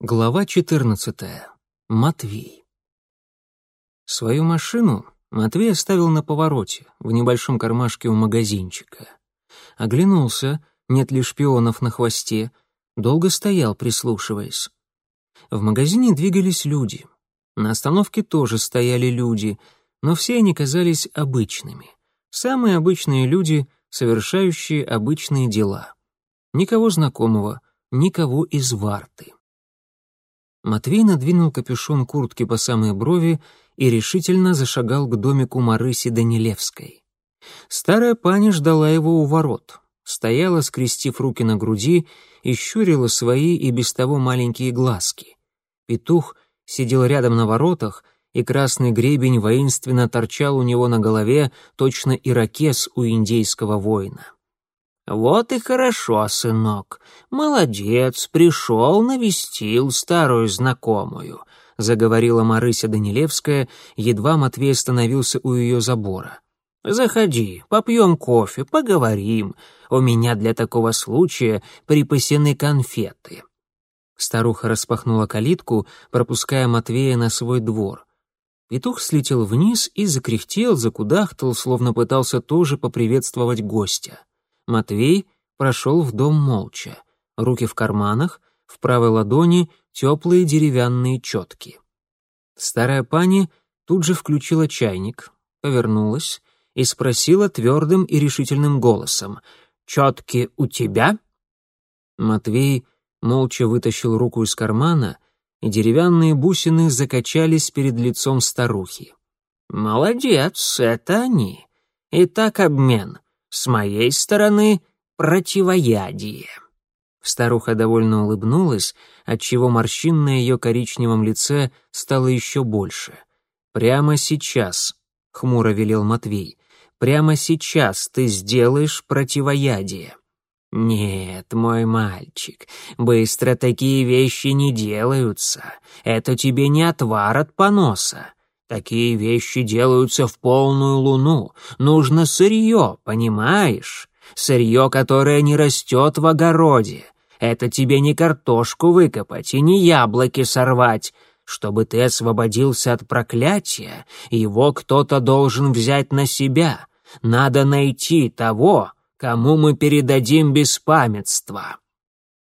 Глава 14. Матвей. Свою машину Матвей оставил на повороте, в небольшом кармашке у магазинчика. Оглянулся, нет ли шпионов на хвосте, долго стоял, прислушиваясь. В магазине двигались люди. На остановке тоже стояли люди, но все они казались обычными. Самые обычные люди, совершающие обычные дела. Никого знакомого, никого из варты. Матвей надвинул капюшон куртки по самые брови и решительно зашагал к домику Марыси Данилевской. Старая паня ждала его у ворот, стояла, скрестив руки на груди, и щурила свои и без того маленькие глазки. Петух сидел рядом на воротах, и красный гребень воинственно торчал у него на голове, точно ирокез у индейского воина. «Вот и хорошо, сынок. Молодец, пришел, навестил старую знакомую», — заговорила Марыся Данилевская, едва Матвей остановился у ее забора. «Заходи, попьем кофе, поговорим. У меня для такого случая припасены конфеты». Старуха распахнула калитку, пропуская Матвея на свой двор. Петух слетел вниз и закряхтел, закудахтал, словно пытался тоже поприветствовать гостя. Матвей прошел в дом молча. Руки в карманах, в правой ладони теплые деревянные четки. Старая пани тут же включила чайник, повернулась и спросила твердым и решительным голосом «Четки у тебя?» Матвей молча вытащил руку из кармана, и деревянные бусины закачались перед лицом старухи. «Молодец, это они. Итак, обмен. С моей стороны противоядие». Старуха довольно улыбнулась, отчего морщин на ее коричневом лице стало еще больше. «Прямо сейчас», — хмуро велел Матвей, — «прямо сейчас ты сделаешь противоядие». «Нет, мой мальчик, быстро такие вещи не делаются. Это тебе не отвар от поноса. Такие вещи делаются в полную луну. Нужно сырье, понимаешь? Сырье, которое не растет в огороде. Это тебе не картошку выкопать и не яблоки сорвать. Чтобы ты освободился от проклятия, его кто-то должен взять на себя. Надо найти того, кому мы передадим беспамятство».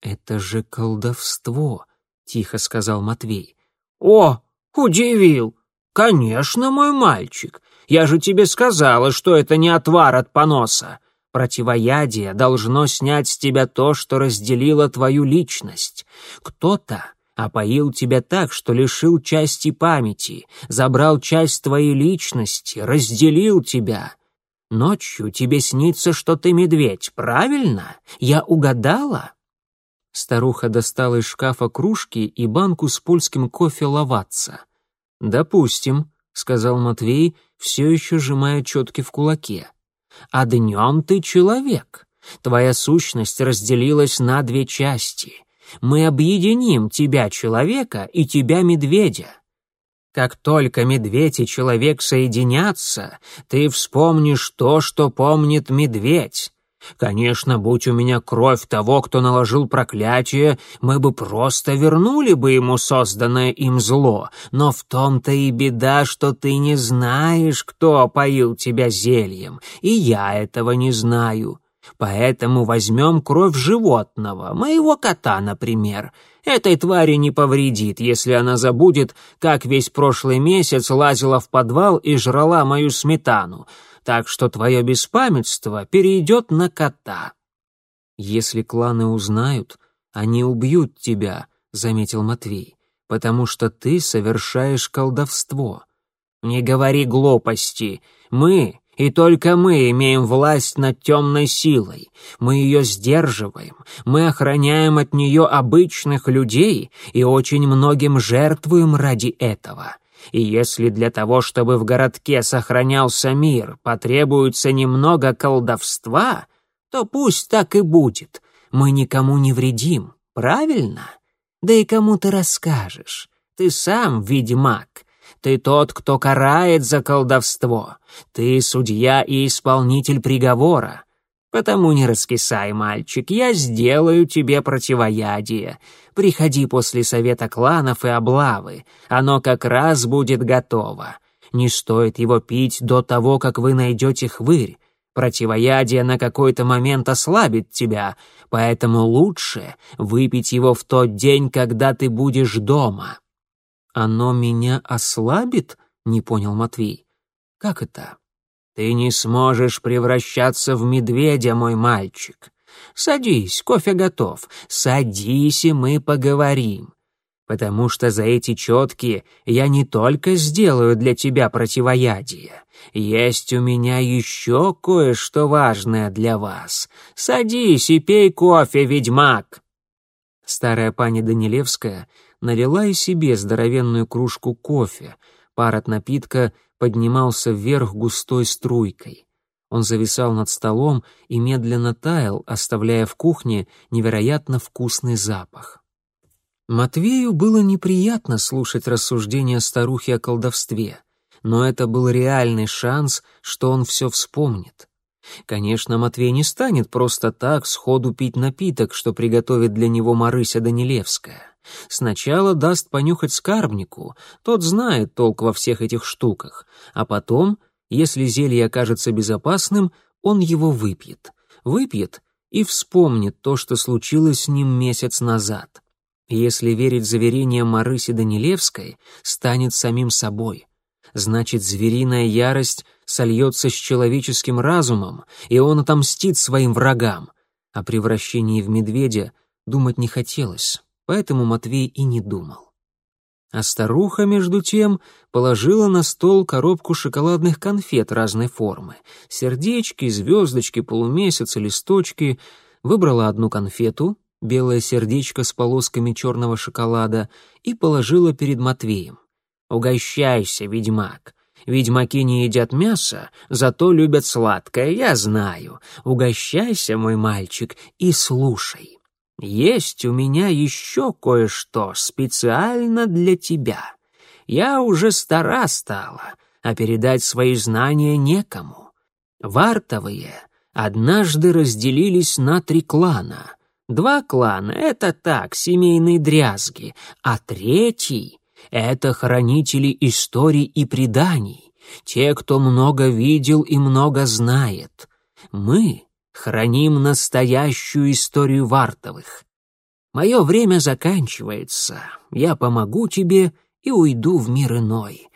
«Это же колдовство», — тихо сказал Матвей. «О, удивил! «Конечно, мой мальчик. Я же тебе сказала, что это не отвар от поноса. Противоядие должно снять с тебя то, что разделило твою личность. Кто-то опоил тебя так, что лишил части памяти, забрал часть твоей личности, разделил тебя. Ночью тебе снится, что ты медведь, правильно? Я угадала?» Старуха достала из шкафа кружки и банку с польским кофе лаватца. «Допустим», — сказал Матвей, все еще сжимая четки в кулаке. «А днем ты человек. Твоя сущность разделилась на две части. Мы объединим тебя, человека, и тебя, медведя. Как только медведь и человек соединятся, ты вспомнишь то, что помнит медведь. Конечно, будь у меня кровь того, кто наложил проклятие, мы бы просто вернули бы ему созданное им зло, но в том-то и беда, что ты не знаешь, кто опоил тебя зельем, и я этого не знаю. Поэтому возьмем кровь животного, моего кота, например. Этой твари не повредит, если она забудет, как весь прошлый месяц лазила в подвал и жрала мою сметану так что твое беспамятство перейдет на кота». «Если кланы узнают, они убьют тебя», — заметил Матвей, «потому что ты совершаешь колдовство». «Не говори глупости. Мы, и только мы имеем власть над темной силой. Мы ее сдерживаем, мы охраняем от нее обычных людей и очень многим жертвуем ради этого. И если для того, чтобы в городке сохранялся мир, потребуется немного колдовства, то пусть так и будет. Мы никому не вредим, правильно? Да и кому ты расскажешь? Ты сам ведьмак. Ты тот, кто карает за колдовство. Ты судья и исполнитель приговора. Потому не раскисай, мальчик, я сделаю тебе противоядие. Приходи после совета кланов и облавы, оно как раз будет готово. Не стоит его пить до того, как вы найдете хвырь. Противоядие на какой-то момент ослабит тебя, поэтому лучше выпить его в тот день, когда ты будешь дома». «Оно меня ослабит?» — не понял Матвей. «Как это?» «Ты не сможешь превращаться в медведя, мой мальчик. Садись, кофе готов. Садись, и мы поговорим. Потому что за эти четки я не только сделаю для тебя противоядие. Есть у меня еще кое-что важное для вас. Садись и пей кофе, ведьмак!» Старая пани Данилевская налила и себе здоровенную кружку кофе. Пар от напитка поднимался вверх густой струйкой. Он зависал над столом и медленно таял, оставляя в кухне невероятно вкусный запах. Матвею было неприятно слушать рассуждения старухи о колдовстве, но это был реальный шанс, что он все вспомнит. Конечно, Матвей не станет просто так сходу пить напиток, что приготовит для него Марыся Данилевская. Сначала даст понюхать скарбнику, тот знает толк во всех этих штуках, а потом, если зелье окажется безопасным, он его выпьет. Выпьет и вспомнит то, что случилось с ним месяц назад. Если верить заверениям Марыси Данилевской, станет самим собой. Значит, звериная ярость сольется с человеческим разумом, и он отомстит своим врагам. О превращении в медведя думать не хотелось поэтому Матвей и не думал. А старуха, между тем, положила на стол коробку шоколадных конфет разной формы. Сердечки, звездочки, полумесяцы, листочки. Выбрала одну конфету, белое сердечко с полосками черного шоколада, и положила перед Матвеем. «Угощайся, ведьмак. Ведьмаки не едят мясо, зато любят сладкое, я знаю. Угощайся, мой мальчик, и слушай». Есть у меня еще кое-что специально для тебя. Я уже стара стала, а передать свои знания некому. Вартовые однажды разделились на три клана. Два клана — это так, семейные дрязги, а третий — это хранители историй и преданий, те, кто много видел и много знает. Мы храним настоящую историю Вартовых. Мое время заканчивается, я помогу тебе и уйду в мир иной.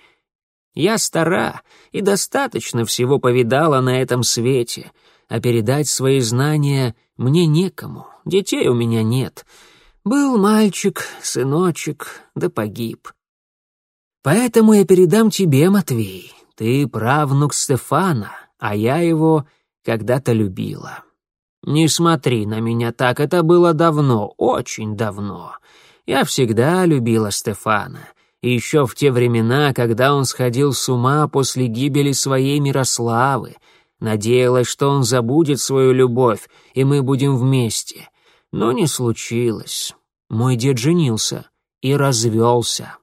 Я стара и достаточно всего повидала на этом свете, а передать свои знания мне некому, детей у меня нет. Был мальчик, сыночек, да погиб. Поэтому я передам тебе, Матвей, ты правнук Стефана, а я его когда-то любила. Не смотри на меня так, это было давно, очень давно. Я всегда любила Стефана. еще в те времена, когда он сходил с ума после гибели своей Мирославы. Надеялась, что он забудет свою любовь, и мы будем вместе. Но не случилось. Мой дед женился и развелся.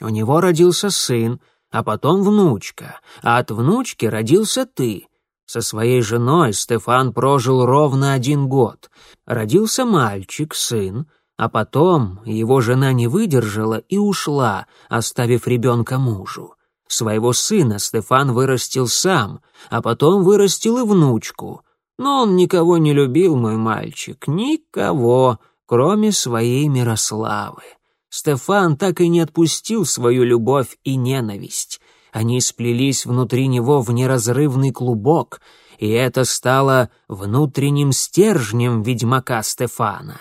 У него родился сын, а потом внучка, а от внучки родился ты. Со своей женой Стефан прожил ровно один год. Родился мальчик, сын, а потом его жена не выдержала и ушла, оставив ребенка мужу. Своего сына Стефан вырастил сам, а потом вырастил и внучку. Но он никого не любил, мой мальчик, никого, кроме своей Мирославы. Стефан так и не отпустил свою любовь и ненависть. Они сплелись внутри него в неразрывный клубок, и это стало внутренним стержнем ведьмака Стефана.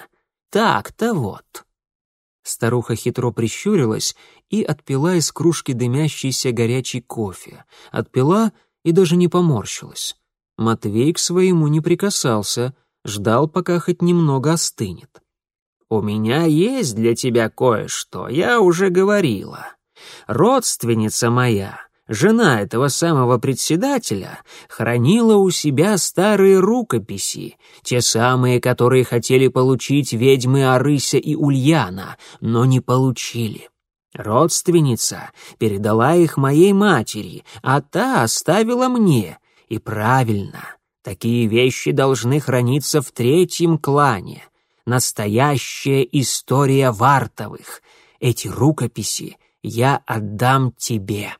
Так-то вот. Старуха хитро прищурилась и отпила из кружки дымящийся горячий кофе. Отпила и даже не поморщилась. Матвей к своему не прикасался, ждал, пока хоть немного остынет. «У меня есть для тебя кое-что, я уже говорила. Родственница моя, жена этого самого председателя, хранила у себя старые рукописи, те самые, которые хотели получить ведьмы Арыся и Ульяна, но не получили. Родственница передала их моей матери, а та оставила мне. И правильно, Такие вещи должны храниться в третьем клане. Настоящая история Вартовых. Эти рукописи я отдам тебе».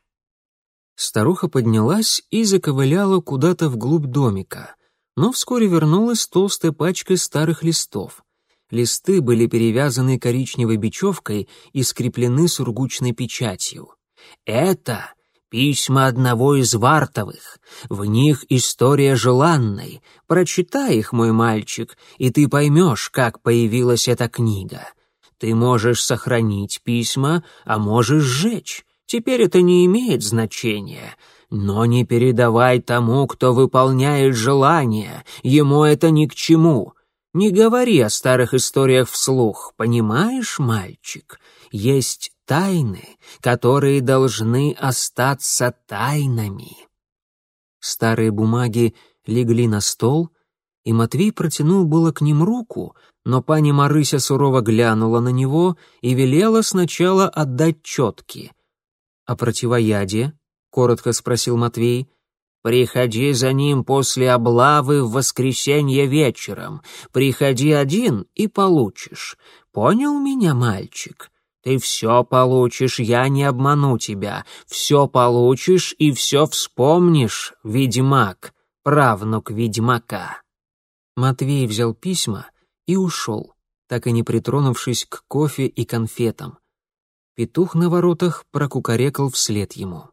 Старуха поднялась и заковыляла куда-то вглубь домика, но вскоре вернулась толстой пачкой старых листов. Листы были перевязаны коричневой бечевкой и скреплены сургучной печатью. «Это письма одного из Вартовых. В них история желанной. Прочитай их, мой мальчик, и ты поймешь, как появилась эта книга. Ты можешь сохранить письма, а можешь сжечь. Теперь это не имеет значения. Но не передавай тому, кто выполняет желание. Ему это ни к чему. Не говори о старых историях вслух, понимаешь, мальчик? Есть тайны, которые должны остаться тайнами. Старые бумаги легли на стол, и Матвей протянул было к ним руку, но пани Марыся сурово глянула на него и велела сначала отдать четки. «А противоядие?» — коротко спросил Матвей. Приходи за ним после облавы в воскресенье вечером. Приходи один и получишь. Понял меня, мальчик? Ты все получишь, я не обману тебя. Все получишь и все вспомнишь, ведьмак, правнук ведьмака». Матвей взял письма и ушел, так и не притронувшись к кофе и конфетам. Петух на воротах прокукарекал вслед ему.